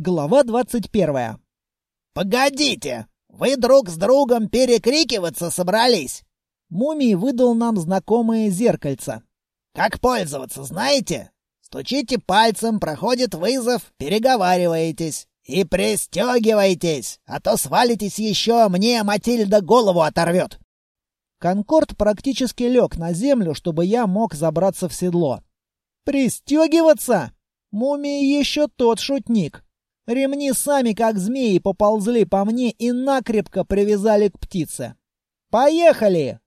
Глава 21. «Погодите! Вы друг с другом перекрикиваться собрались?» Мумий выдал нам знакомое зеркальце. «Как пользоваться, знаете? Стучите пальцем, проходит вызов, переговариваетесь. И пристегивайтесь, а то свалитесь еще, мне Матильда голову оторвет!» Конкорд практически лег на землю, чтобы я мог забраться в седло. «Пристегиваться?» Мумий еще тот шутник. Ремни сами, как змеи, поползли по мне и накрепко привязали к птице. «Поехали!»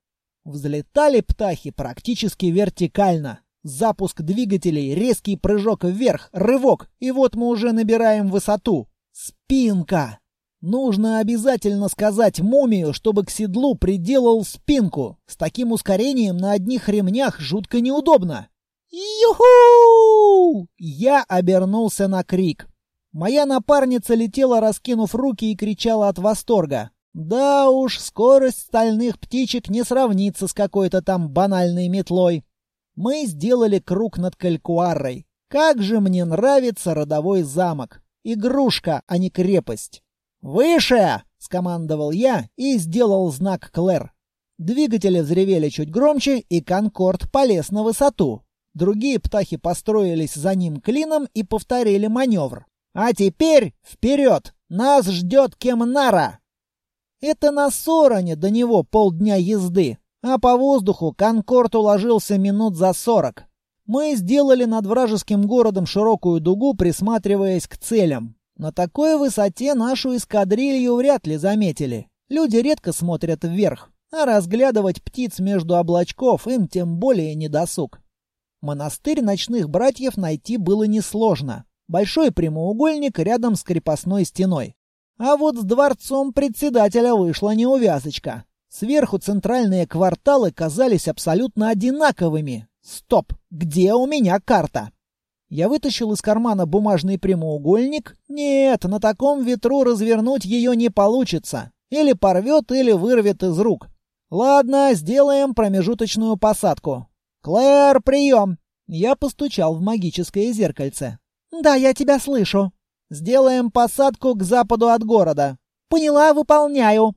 Взлетали птахи практически вертикально. Запуск двигателей, резкий прыжок вверх, рывок, и вот мы уже набираем высоту. Спинка! Нужно обязательно сказать мумию, чтобы к седлу приделал спинку. С таким ускорением на одних ремнях жутко неудобно. «Юху!» Я обернулся на крик. Моя напарница летела, раскинув руки и кричала от восторга. Да уж, скорость стальных птичек не сравнится с какой-то там банальной метлой. Мы сделали круг над Калькуарой. Как же мне нравится родовой замок. Игрушка, а не крепость. «Выше!» — скомандовал я и сделал знак Клэр. Двигатели взревели чуть громче, и Конкорд полез на высоту. Другие птахи построились за ним клином и повторили маневр. «А теперь вперед! Нас ждет Кемнара!» Это на Сороне до него полдня езды, а по воздуху Конкорд уложился минут за сорок. Мы сделали над вражеским городом широкую дугу, присматриваясь к целям. На такой высоте нашу эскадрилью вряд ли заметили. Люди редко смотрят вверх, а разглядывать птиц между облачков им тем более не досуг. Монастырь ночных братьев найти было несложно. Большой прямоугольник рядом с крепостной стеной. А вот с дворцом председателя вышла неувязочка. Сверху центральные кварталы казались абсолютно одинаковыми. Стоп, где у меня карта? Я вытащил из кармана бумажный прямоугольник. Нет, на таком ветру развернуть ее не получится. Или порвет, или вырвет из рук. Ладно, сделаем промежуточную посадку. «Клэр, прием!» Я постучал в магическое зеркальце. «Да, я тебя слышу». «Сделаем посадку к западу от города». «Поняла, выполняю».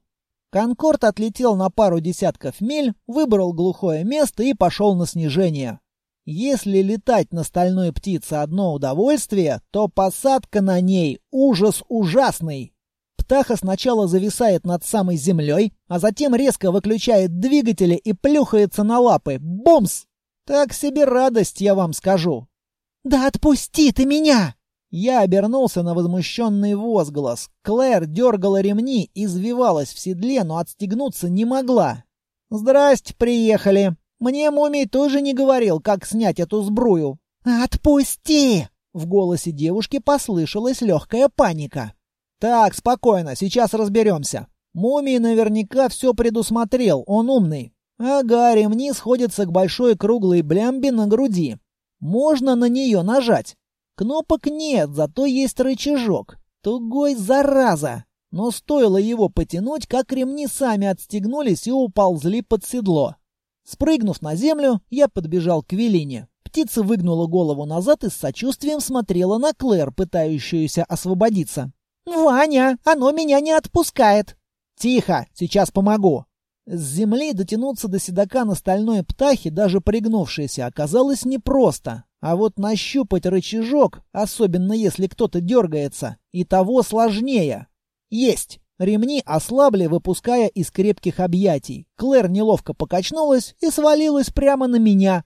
Конкорд отлетел на пару десятков миль, выбрал глухое место и пошел на снижение. Если летать на стальной птице одно удовольствие, то посадка на ней — ужас ужасный. Птаха сначала зависает над самой землей, а затем резко выключает двигатели и плюхается на лапы. Бумс! Так себе радость, я вам скажу. «Да отпусти ты меня!» Я обернулся на возмущенный возглас. Клэр дергала ремни, извивалась в седле, но отстегнуться не могла. «Здрасте, приехали. Мне мумий тоже не говорил, как снять эту сбрую». «Отпусти!» В голосе девушки послышалась легкая паника. «Так, спокойно, сейчас разберемся. Мумий наверняка все предусмотрел, он умный. Ага, ремни сходятся к большой круглой блямбе на груди. Можно на нее нажать. Кнопок нет, зато есть рычажок. Тугой зараза. Но стоило его потянуть, как ремни сами отстегнулись и уползли под седло. Спрыгнув на землю, я подбежал к Велине. Птица выгнула голову назад и с сочувствием смотрела на Клэр, пытающуюся освободиться. «Ваня, оно меня не отпускает!» «Тихо, сейчас помогу!» С земли дотянуться до седока на стальной птахе, даже пригнувшейся, оказалось непросто. А вот нащупать рычажок, особенно если кто-то дергается, и того сложнее. Есть! Ремни ослабли, выпуская из крепких объятий. Клэр неловко покачнулась и свалилась прямо на меня.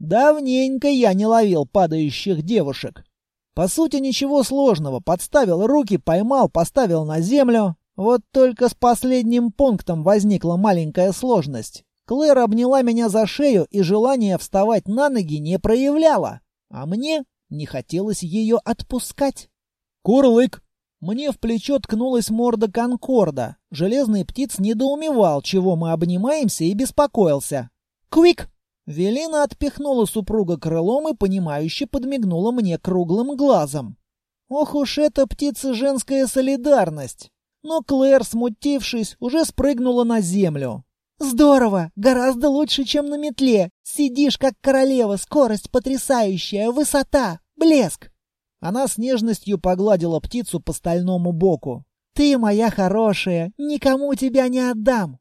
Давненько я не ловил падающих девушек. По сути, ничего сложного. Подставил руки, поймал, поставил на землю. Вот только с последним пунктом возникла маленькая сложность. Клэр обняла меня за шею и желание вставать на ноги не проявляла, а мне не хотелось ее отпускать. «Курлык!» Мне в плечо ткнулась морда Конкорда. Железный птиц недоумевал, чего мы обнимаемся, и беспокоился. «Квик!» Велина отпихнула супруга крылом и, понимающе подмигнула мне круглым глазом. «Ох уж эта птица женская солидарность! Но Клэр, смутившись, уже спрыгнула на землю. «Здорово! Гораздо лучше, чем на метле! Сидишь, как королева, скорость потрясающая, высота, блеск!» Она с нежностью погладила птицу по стальному боку. «Ты моя хорошая, никому тебя не отдам!»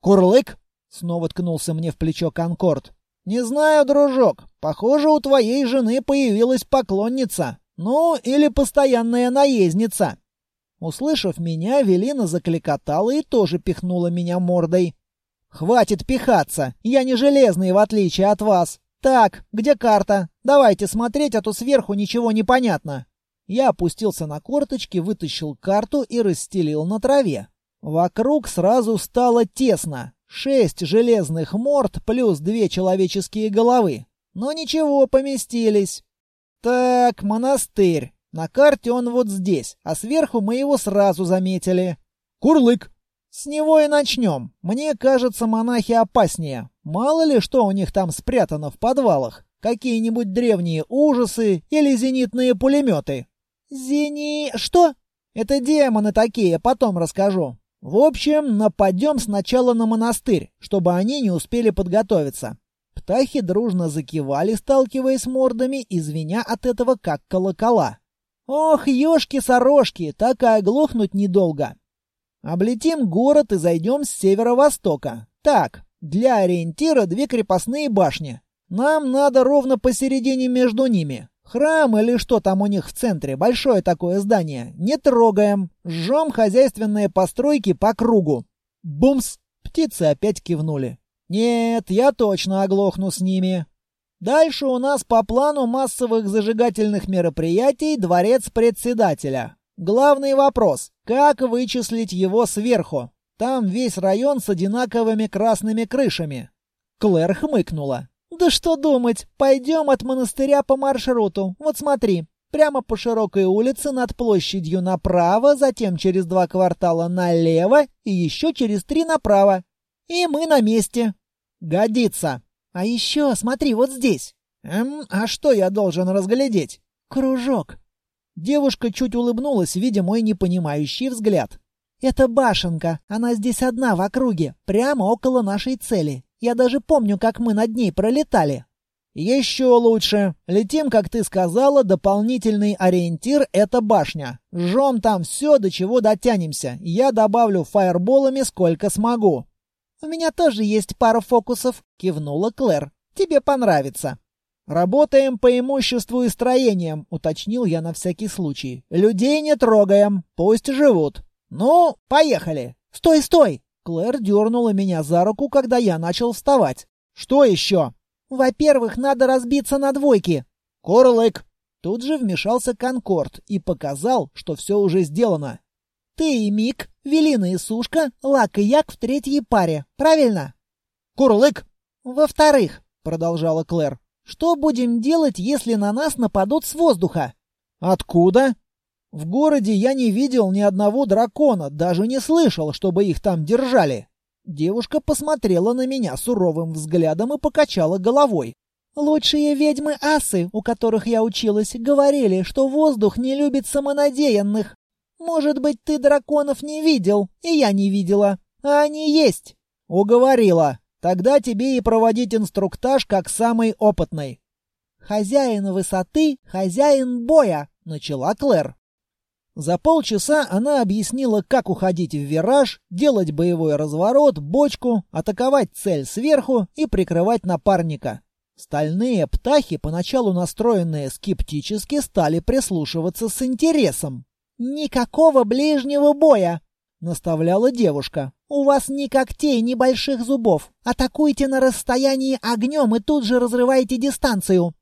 «Курлык!» — снова ткнулся мне в плечо Конкорд. «Не знаю, дружок, похоже, у твоей жены появилась поклонница. Ну, или постоянная наездница». Услышав меня, Велина закликотала и тоже пихнула меня мордой. «Хватит пихаться! Я не железный, в отличие от вас! Так, где карта? Давайте смотреть, а то сверху ничего не понятно!» Я опустился на корточки, вытащил карту и расстелил на траве. Вокруг сразу стало тесно. Шесть железных морд плюс две человеческие головы. Но ничего, поместились. Так, монастырь. На карте он вот здесь, а сверху мы его сразу заметили. Курлык. С него и начнем. Мне кажется, монахи опаснее. Мало ли, что у них там спрятано в подвалах. Какие-нибудь древние ужасы или зенитные пулеметы. Зени... что? Это демоны такие, потом расскажу. В общем, нападем сначала на монастырь, чтобы они не успели подготовиться. Птахи дружно закивали, сталкиваясь мордами, извиня от этого как колокола. Ох, ёшки-сорожки, так и оглохнуть недолго. Облетим город и зайдем с северо-востока. Так, для ориентира две крепостные башни. Нам надо ровно посередине между ними. Храм или что там у них в центре, большое такое здание, не трогаем. Жжем хозяйственные постройки по кругу. Бумс! Птицы опять кивнули. Нет, я точно оглохну с ними. Дальше у нас по плану массовых зажигательных мероприятий дворец председателя. Главный вопрос – как вычислить его сверху? Там весь район с одинаковыми красными крышами. Клэр хмыкнула. «Да что думать, пойдем от монастыря по маршруту. Вот смотри, прямо по широкой улице над площадью направо, затем через два квартала налево и еще через три направо. И мы на месте. Годится. А еще, смотри, вот здесь. Эм, а что я должен разглядеть? Кружок. Девушка чуть улыбнулась, видя мой непонимающий взгляд. «Это башенка. Она здесь одна в округе, прямо около нашей цели. Я даже помню, как мы над ней пролетали. Еще лучше. Летим, как ты сказала, дополнительный ориентир — это башня. Жжем там все, до чего дотянемся. Я добавлю фаерболами сколько смогу. «У меня тоже есть пара фокусов», — кивнула Клэр. «Тебе понравится». «Работаем по имуществу и строениям», — уточнил я на всякий случай. «Людей не трогаем, пусть живут». «Ну, поехали!» «Стой, стой!» Клэр дернула меня за руку, когда я начал вставать. «Что еще?» «Во-первых, надо разбиться на двойки». «Корлык!» Тут же вмешался Конкорд и показал, что все уже сделано. «Ты и Мик, Велина и Сушка, Лак и Як в третьей паре, правильно?» «Курлык!» «Во-вторых», — продолжала Клэр, — «что будем делать, если на нас нападут с воздуха?» «Откуда?» В городе я не видел ни одного дракона, даже не слышал, чтобы их там держали. Девушка посмотрела на меня суровым взглядом и покачала головой. Лучшие ведьмы асы, у которых я училась, говорили, что воздух не любит самонадеянных. Может быть, ты драконов не видел, и я не видела, а они есть. Уговорила. Тогда тебе и проводить инструктаж как самый опытный. Хозяин высоты, хозяин боя, начала Клэр. За полчаса она объяснила, как уходить в вираж, делать боевой разворот, бочку, атаковать цель сверху и прикрывать напарника. Стальные птахи, поначалу настроенные скептически, стали прислушиваться с интересом. «Никакого ближнего боя!» — наставляла девушка. «У вас ни когтей, ни больших зубов. Атакуйте на расстоянии огнем и тут же разрывайте дистанцию.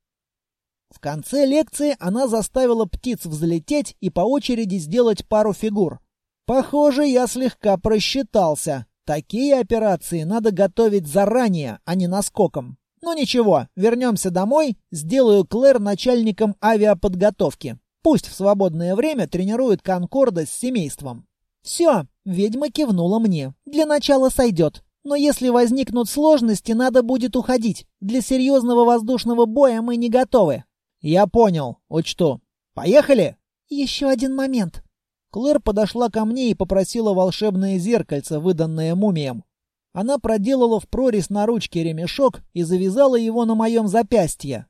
В конце лекции она заставила птиц взлететь и по очереди сделать пару фигур. Похоже, я слегка просчитался. Такие операции надо готовить заранее, а не наскоком. Ну ничего, вернемся домой, сделаю Клэр начальником авиаподготовки. Пусть в свободное время тренирует Конкорда с семейством. Все, ведьма кивнула мне. Для начала сойдет. Но если возникнут сложности, надо будет уходить. Для серьезного воздушного боя мы не готовы. «Я понял. Учту. Поехали?» «Еще один момент». Клэр подошла ко мне и попросила волшебное зеркальце, выданное мумием. Она проделала в прорезь на ручке ремешок и завязала его на моем запястье.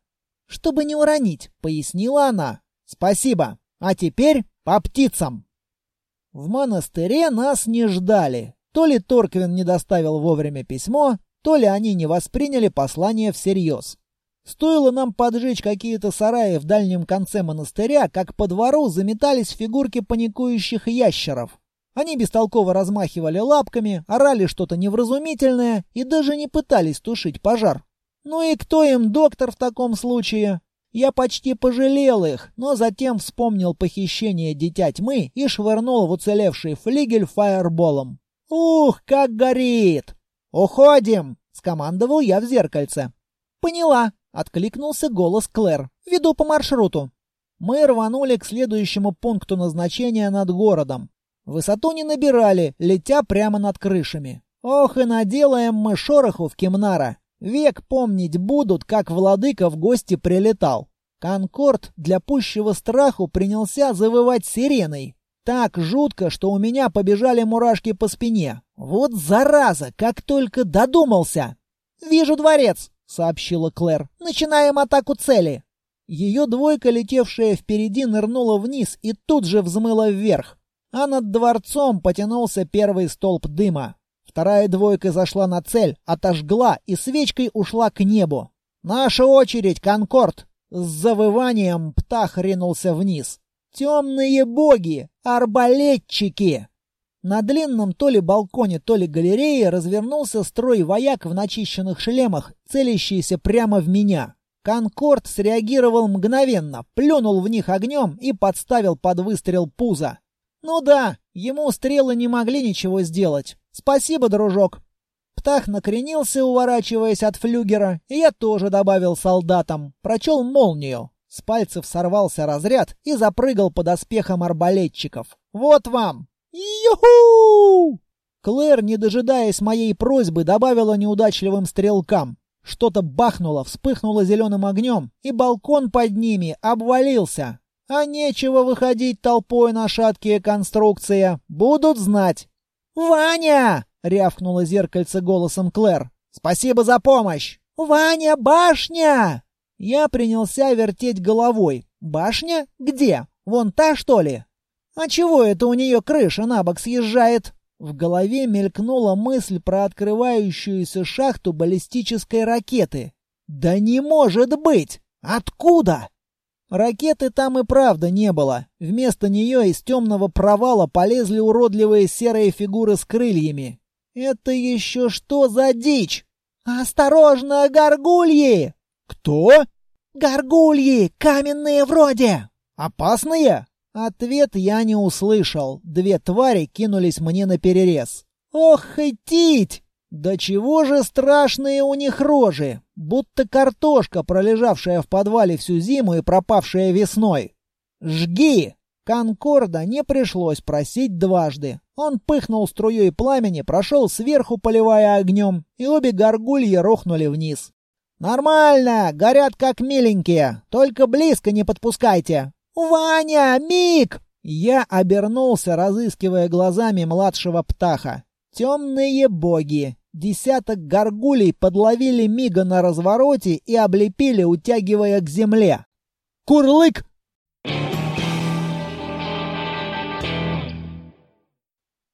«Чтобы не уронить», — пояснила она. Спасибо. А теперь по птицам. В монастыре нас не ждали. То ли Торквин не доставил вовремя письмо, то ли они не восприняли послание всерьез. Стоило нам поджечь какие-то сараи в дальнем конце монастыря, как по двору заметались фигурки паникующих ящеров. Они бестолково размахивали лапками, орали что-то невразумительное и даже не пытались тушить пожар. Ну и кто им доктор в таком случае? Я почти пожалел их, но затем вспомнил похищение Дитя Тьмы и швырнул в уцелевший флигель фаерболом. «Ух, как горит!» «Уходим!» — скомандовал я в зеркальце. «Поняла!» — откликнулся голос Клэр. «Веду по маршруту». Мы рванули к следующему пункту назначения над городом. Высоту не набирали, летя прямо над крышами. Ох, и наделаем мы шороху в Кемнара. Век помнить будут, как владыка в гости прилетал. Конкорд для пущего страху принялся завывать сиреной. Так жутко, что у меня побежали мурашки по спине. Вот зараза, как только додумался. «Вижу дворец», — сообщила Клэр. «Начинаем атаку цели». Ее двойка, летевшая впереди, нырнула вниз и тут же взмыла вверх а над дворцом потянулся первый столб дыма. Вторая двойка зашла на цель, отожгла и свечкой ушла к небу. «Наша очередь, Конкорд!» С завыванием птах ринулся вниз. «Темные боги! Арбалетчики!» На длинном то ли балконе, то ли галерее развернулся строй вояк в начищенных шлемах, целящийся прямо в меня. Конкорд среагировал мгновенно, плюнул в них огнем и подставил под выстрел пуза. «Ну да, ему стрелы не могли ничего сделать. Спасибо, дружок». Птах накренился, уворачиваясь от флюгера, и я тоже добавил солдатам. Прочел молнию. С пальцев сорвался разряд и запрыгал под оспехом арбалетчиков. «Вот вам!» «Юху!» Клэр, не дожидаясь моей просьбы, добавила неудачливым стрелкам. Что-то бахнуло, вспыхнуло зеленым огнем, и балкон под ними обвалился. А нечего выходить толпой на шаткие конструкции. Будут знать. «Ваня!» — рявкнуло зеркальце голосом Клэр. «Спасибо за помощь!» «Ваня, башня!» Я принялся вертеть головой. «Башня? Где? Вон та, что ли?» «А чего это у нее крыша на бок съезжает?» В голове мелькнула мысль про открывающуюся шахту баллистической ракеты. «Да не может быть! Откуда?» Ракеты там и правда не было. Вместо нее из темного провала полезли уродливые серые фигуры с крыльями. Это еще что за дичь? Осторожно, горгульи! Кто? Горгульи, каменные вроде. Опасные? Ответ я не услышал. Две твари кинулись мне на перерез. Ох, и тить! Да чего же страшные у них рожи, будто картошка, пролежавшая в подвале всю зиму и пропавшая весной. «Жги!» Конкорда не пришлось просить дважды. Он пыхнул струей пламени, прошел сверху, поливая огнем, и обе горгульи рухнули вниз. «Нормально! Горят как миленькие! Только близко не подпускайте!» «Ваня! Мик!» Я обернулся, разыскивая глазами младшего птаха. «Темные боги! Десяток горгулей подловили Мига на развороте и облепили, утягивая к земле. «Курлык!»